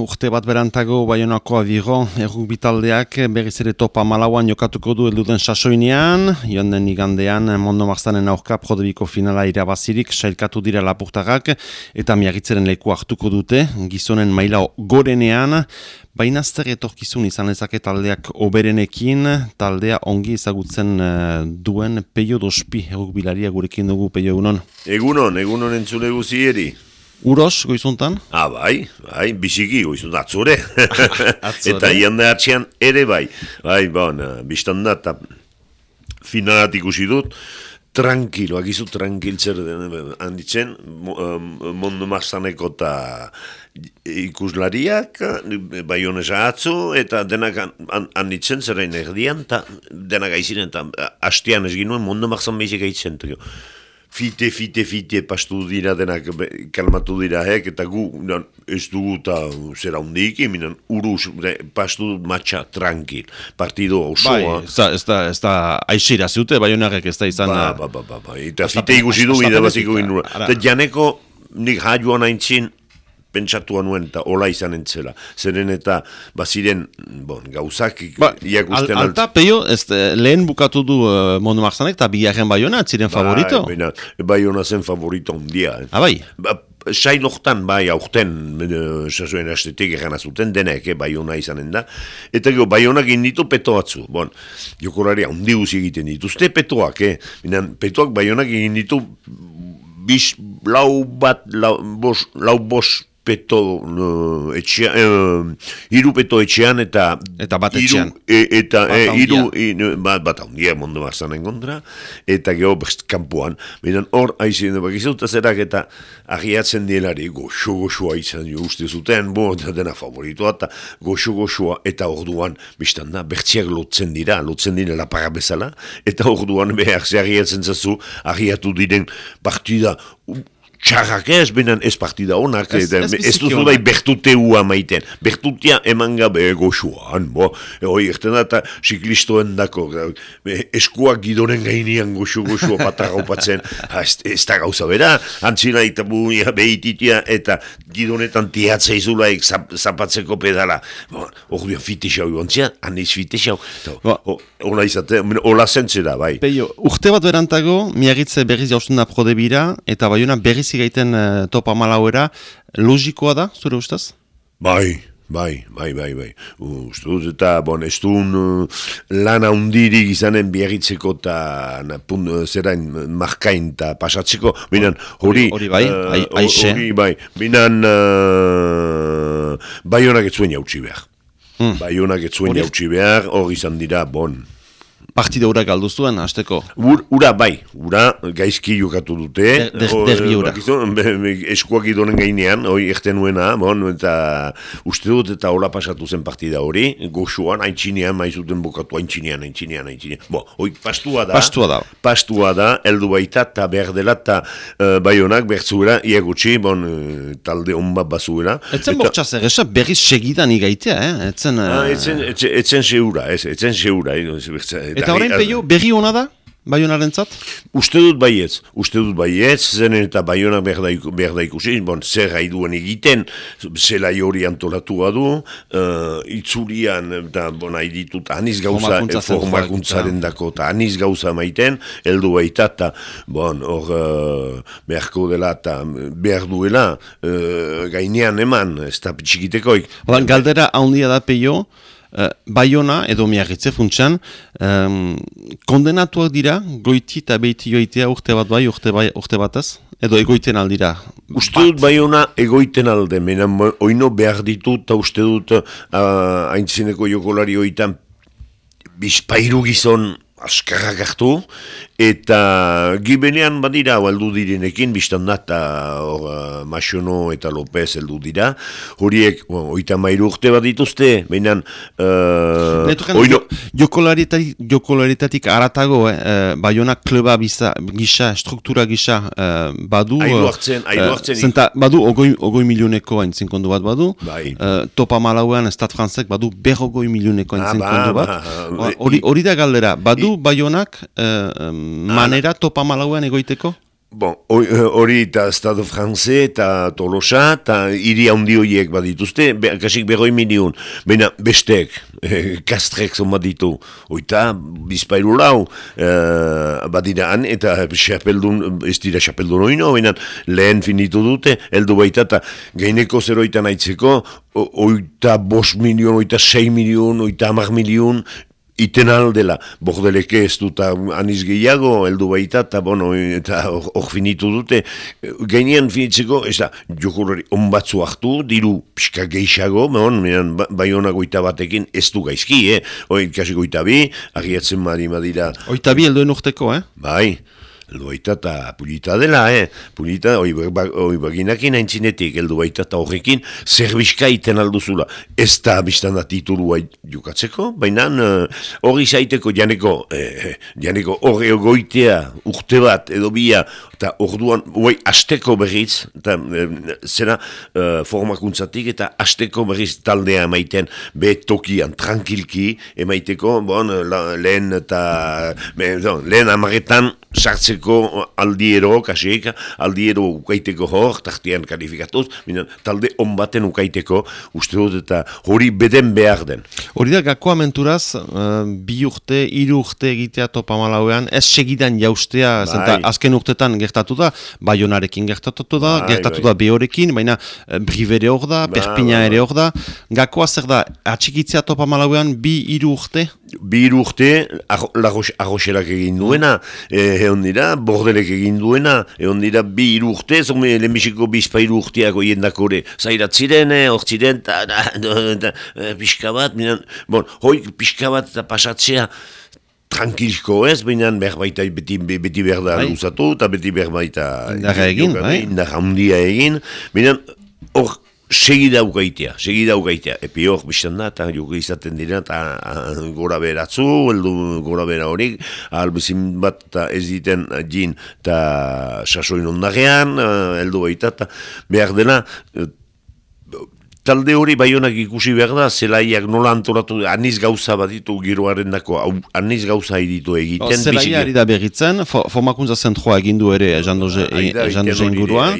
urte bat berantago Baionako abigo erruk bitaldeak berriz ere topa malauan jokatuko du elduden sasoinean, joan den igandean Mondo Marzanen aurka prodebiko finala irabazirik sailkatu dira lapurtagak eta miagitzeren leku hartuko dute, gizonen maila gorenean, Baina zer etorkizun izan ezake taldeak oberenekin, taldea ongi ezagutzen uh, duen peio dospi erruk bilaria gurekin dugu peio egunon. Egunon, egunon entzule guzieri. Uros, goizuntan? Ah, bai, bai, biziki, goizuntan, atzure. eta iande hartzean ere bai. Bai, bon, biztan da, eta finalat ikusi dut, tranquilo, akizu tranquiltzer handitzen, mondo marzaneko eta ikuslariak, bai honesa atzu, eta denak handitzen zerrein erdian, eta denak aiziren, eta hastean ez ginuen mondo marzan behizik aitzen fite, fite, fite, pastu dira denak kalmatu dira hek, eta gu, nan, ez dugu eta zera hundik, eminen, uruz, pastu matxa tranquil, partido osoa. Bai, ez da, ez da, ez da, aixira zute, bai honarek ez da izan. Ba, ba, ba, ba, ba, eta fite ikusi du, baziko inura. Eta janeko, nik haioan haintzin, pentsatua nuen eta hola izan entzela. Zeren eta baziren bon, gauzak ba, iakusten... Al, alta, peio, ez, eh, lehen bukatu du uh, Mondo Marzanek eta bigarren baiona, ziren ba, favorito? Baina, baiona zen favorito ondia. Eh. Ah, bai? Ba, Sain hortan, bai, aurten, sasuen astetik egan azuten, denek, eh, bai hona izanen da. Eta gero, bai honak inditu peto batzu. Bon, jokorari handi guzi egiten dituzte petoak, eh? Minan, petoak bai honak egin ditu bis, lau bat, lau bos, lau bos peto uh, etxean, uh, iru peto etxean eta eta bat etxean. e, eta bat e, iru bat, bat handia mondo bazanen kontra eta geho best kampuan bidan hor aizien da bakizuta zerak eta agiatzen dielari goxo goxoa izan uste zuten bo eta dena favoritoa eta goxo goxoa eta orduan biztan da bertziak lotzen dira lotzen dira lapaga bezala eta orduan behar ze agiatzen zazu agiatu diren partida txarrak ez, benen ez partida honak, ez, ez, ez duzu bai bertute ua maiten. Bertutea eman gabe goxuan, bo, hoi erten da, siklistoen dako, eskuak gidoren gainean goxu goxua patarra opatzen, ez, ez da gauza bera, antzina eta buia behititia, eta gidonetan tiatzea izulaik zapatzeko pedala. Hor duan fite xau gontzia, aniz fite xau. Hola izate, hola zentzera, bai. Peio, urte bat berantago, miagitze berriz jauzen da prodebira, eta baiona berriz bizi gaiten uh, topa malauera, logikoa da, zure ustaz? Bai, bai, bai, bai, bai. Uste dut eta, bon, ez duen uh, lan handirik izanen biagitzeko eta uh, zerain markain eta pasatzeko, binan, hori... Hori bai, uh, aixe. Hori bai, binan, uh, bai honak ez zuen jautsi behar. Hmm. Bai honak ez zuen jautsi behar, hori izan dira, bon, partida ura galduztuen, azteko? ura bai, ura gaizki jokatu dute. Derbi ura. Eskuak idonen gainean, hori ekten nuena, bon, eta uste dut eta hola pasatu zen partida hori, goxuan, haintxinean, maizuten bukatu haintxinean, haintxinean, haintxinean. Bo, hoi pastua da. Pastua da. Pastua da, eldu baita, eta behar dela, eta uh, bai honak, bertzuera, iagutxi, bon, uh, talde honbat bazuera. Etzen eta... bortxaz, egesa berriz segidan igaitea, eh? Etzen... Uh... Ah, etzen, etzen, etzen seura, ez, etzen seura. Eh, Eta horrein peio, berri hona da? Baionaren zat? Uste dut baietz, uste dut baietz, zenen eta baiona behar da ikusi, bon, zer haiduen egiten, zela hori antolatua du, uh, itzulian, eta bon, haiditut, aniz gauza, formakuntzaren dako, eta aniz gauza maiten, heldu baita, eta, bon, hor, uh, beharko dela, eta behar duela, uh, gainean eman, ez da pitsikitekoik. Galdera haundia da peio, Uh, Baiona edo miagitze funtsan, um, kondenatuak dira goiti eta behiti joitea urte bat bai, urte, bai, urte bataz? Edo egoiten aldira? Uste dut Baiona egoiten alde, mena oino behar ditut eta uste dut uh, haintzineko jokolari oitan bizpairu gizon askarrak hartu, eta gibenean badira aldu direnekin, biztan da, eta uh, Masiono eta Lopez heldu dira, horiek, oita mairu urte bat dituzte, behinan... Uh, oino... Jokolaritatik, jokolaritatik aratago, eh, eh Bayona kleba bisa, gisa, struktura gisa eh, badu... Aidu hartzen, aidu eh, hartzen... zenta, badu, ogoi, ogoi milioneko hain bat badu, bai. eh, topa malauean, Estat Franzek badu berrogoi milioneko hain ah, zinkondu ba, bat. Ba, hori, hori da galdera, badu Bayonak uh, manera topa malauan egoiteko? Bon, hori eta Estado Franze eta Tolosa eta hiri handi horiek badituzte, be, kasik berroi milion. Baina bestek, eh, kastrek zon baditu, oita bizpairu lau eh, badiraan eta xapeldun, ez dira xapeldun oino, baina lehen finitu dute, heldu baita eta gaineko zeroitan aitzeko, oita bos milion, oita sei milion, oita amak milion, iten aldela, bordeleke ez dut aniz gehiago, eldu baita, eta bueno, eta hor finitu dute, gainean finitzeko, ez da, jokurari onbatzu hartu, diru pixka gehiago, bon, ba, bai goita batekin, ez du gaizki, eh? Oi, kasi goita bi, agiatzen mari madira. Oita bi elduen urteko, eh? Bai. Eldu baita eta pulita dela, eh? Pulita, oi, ba, oi baginakin haintzinetik, eldu baita eta horrekin, zerbizka iten alduzula. Ez da biztan da titulua jukatzeko, baina eh, hori uh, zaiteko janeko, eh, janeko hori goitea urte bat edo bia, eta orduan, oi, asteko berriz, eta eh, zera uh, formakuntzatik, eta asteko berriz taldea emaiten, be tokian, tranquilki, emaiteko, bon, la, lehen eta, me, lehen amaretan, sartzeko aldiero, kasik, aldiero ukaiteko hor, tartian kalifikatuz, minan, talde onbaten ukaiteko, uste dut eta hori beden behar den. Hori da, gako amenturaz, uh, bi urte, hiru urte egitea topa malauean, ez segidan jaustea, bai. zenta azken urtetan gertatu da, baionarekin gertatu da, bai, gertatu bai. da behorekin, baina uh, brivere hor da, bai, perpina bai, ere hor da, gakoa zer da, atxikitzea topa malauean, bi hiru urte? Bi hiru urte, arroxerak egin duena, eh, egon dira, bordelek egin duena, egon dira bi urte, zome lehenbiziko bizpa iru urteak oien dakore, zairat ziren, eh, hor ziren, eta eh, pixka bat, minan, bon, hoi pixka bat eta pasatzea, tranquilko ez, baina behar baita beti, beti behar da bai. luzatu, eta beti behar baita... Indarra egin, bai? Indarra handia egin, baina hor, segi daukaitea, segi daukaitea. Epi hor, biztan da, eta joko izaten dira, eta gora beratzu, eldu gora bera horik, albizin bat eta ez diten jin, eta sasoin ondarean, eldu baita, eta behar dena, talde hori baionak ikusi behar da, zelaiak nola antolatu, aniz gauza bat ditu giroaren dako, aniz gauza ditu egiten. Zelaia ari da begitzen, formakuntza zentroa egindu ere, jandoze inguruan.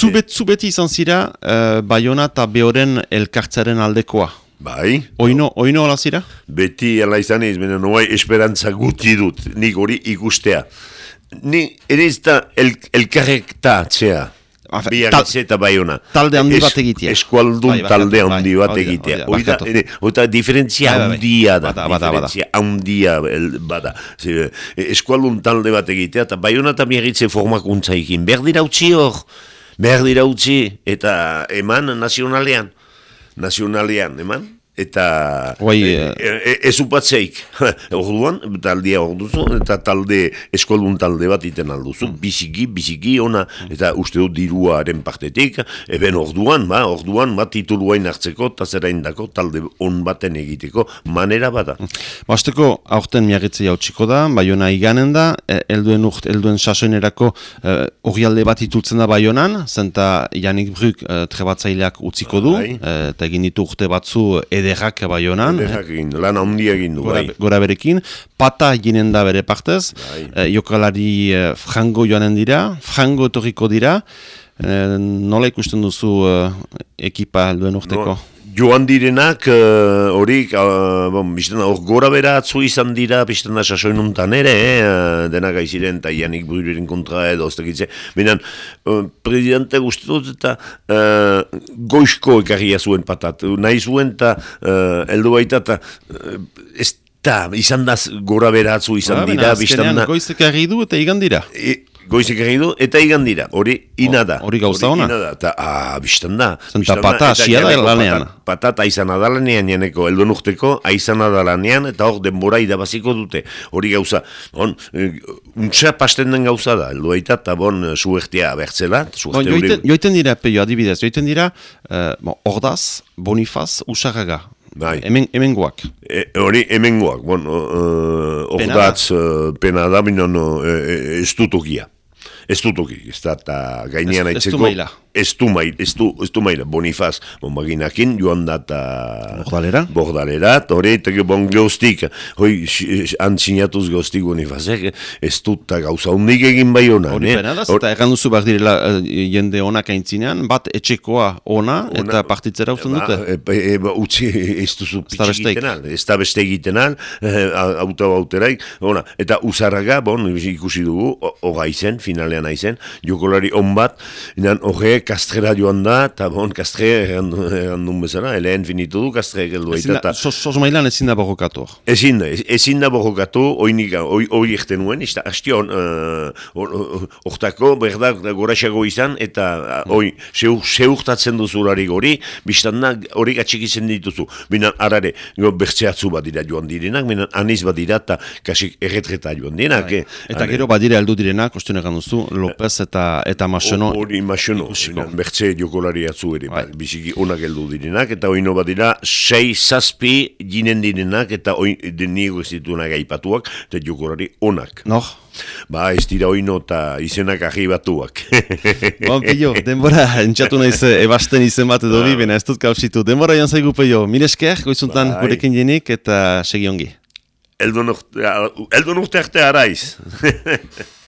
Zubet, zubeti izan zira, uh, Bayona eta Beoren elkartzaren aldekoa. Bai. Oino, oino ala zira? Beti ala izan ez, benen noai esperantza guti dut, nik hori ikustea. Ni ere ez da el, elkarrek ta, txea. Biar eta baiona. Talde handi bat egitea. Eskualdun bai, talde handi bat egitea. Oita, oita diferentzia bai, bai, handia da. Diferentzia handia bada. Eskualdun talde bat egitea, eta baiona eta miagitze formakuntza egin. Berdira utzi hor behar dira utzi eta eman nazionalean. Nazionalean, eman? Eta Guai, e, e, e, ez upatzeik orduan, taldea orduzu eta talde, eskoldun talde bat iten alduzu, mm. biziki, biziki ona, eta uste dut diruaren partetik eben orduan, ba, orduan ba, tituluain hartzeko, eta zerain dako talde on baten egiteko manera bada Basteko, mm. aurten miagitze jautsiko da, baiona iganen da elduen urt, elduen sasoinerako hori alde bat itultzen da baionan, zenta Janik Bruk trebatzaileak utziko du, bai. eta egin ditu urte batzu ederrak bai honan. Ederrak egin, lan handia egin du, bai. Gora berekin, pata ginen da bere partez, bai. e, jokalari e, frango joanen dira, frango etorriko dira, e, nola ikusten duzu e, ekipa duen urteko? joan direnak eh, hori, uh, bon, hor gora bera atzu izan dira, bizten da sasoin untan ere, eh, denak aiziren, eta janik buriren kontra edo, ez dakitze. Uh, presidente guzti dut eta goizko ekarria zuen patat. Nahi zuen eta uh, eldu baita eta ez da, izan da gora bera atzu izan ba, dira. Azkenean goizek du eta igan dira. E, goizik egin du, eta igan dira, hori ina da. Hori gauza hona. Eta, ah, biztan da. Zenta pata asia da lanean. Patat aizan adalanean janeko, elduen urteko, aizan adalanean, eta hor denbora idabaziko dute. Hori gauza, bon, eh, untsa pasten den gauza da, eldu aita, eta bon, suertia bertzela. Bon, joiten, joiten dira, peio, adibidez, joiten dira, uh, bon, ordaz, bonifaz, usarraga. Bai. Hemen, hemen guak. E, hori, hemen guak. Bon, uh, ordatz, uh, pena da, minon, uh, ez dutokia ez dutuki, ez da, eta gainean aitzeko. Ez, ez du maila. Ez du mail, ez du, ez du mail, bonifaz, bon baginakin, joan data... Bordalera? Bordalera, hori, eta bon geostik, hoi, antzinatuz geostik bonifazek, ez du eta gauza hundik egin bai hona. Hori da, eta egan duzu behar direla uh, jende onak aintzinean, bat etxekoa ona, ona eta partitzera usten dute? Ba, e, ba, utzi, ez duzu pitzik egiten al, ez da beste egiten al, auto bauteraik, ona, eta usarraga, bon, ikusi dugu, hoga izen, finalean aizen, jokolari on bat, inan, kastrera joan da, eta bon, kastre errandun bezala, eleen finitu du, kastre geldu eta... Sos mailan ezin da borrokatu? Ezin da, ezin da borrokatu, oinik, oi ekten nuen, ez da, hastion, hortako, uh, berda, goraxago izan, eta uh, oi, seurtatzen duzulari gori, biztan da, hori gatxikitzen dituzu. Bina, arare, bertzeatzu bat dira joan direnak, bina, aniz bat dira, eta kasik erretreta joan direnak. Bai. Eh, eta gero bat dira heldu direnak, kostionekan duzu, Lopez eta eta Masono. Hori Masono, bertze jokolari atzu ere, bai. biziki onak heldu direnak, eta hori bat dira, sei zazpi ginen direnak, eta hori deniego ez dituenak aipatuak, eta jokolari onak. No. Ba, ez dira oino eta izenak ahi batuak. bon, peio, denbora, entxatu nahiz, ebasten izen bat edo bi, bena ez dut kausitu. Denbora joan zaigu, peio, minesker, goizuntan bai. gurekin jenik, eta segi ongi. Eldon urte arte araiz.